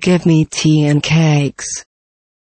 Give me tea and cakes.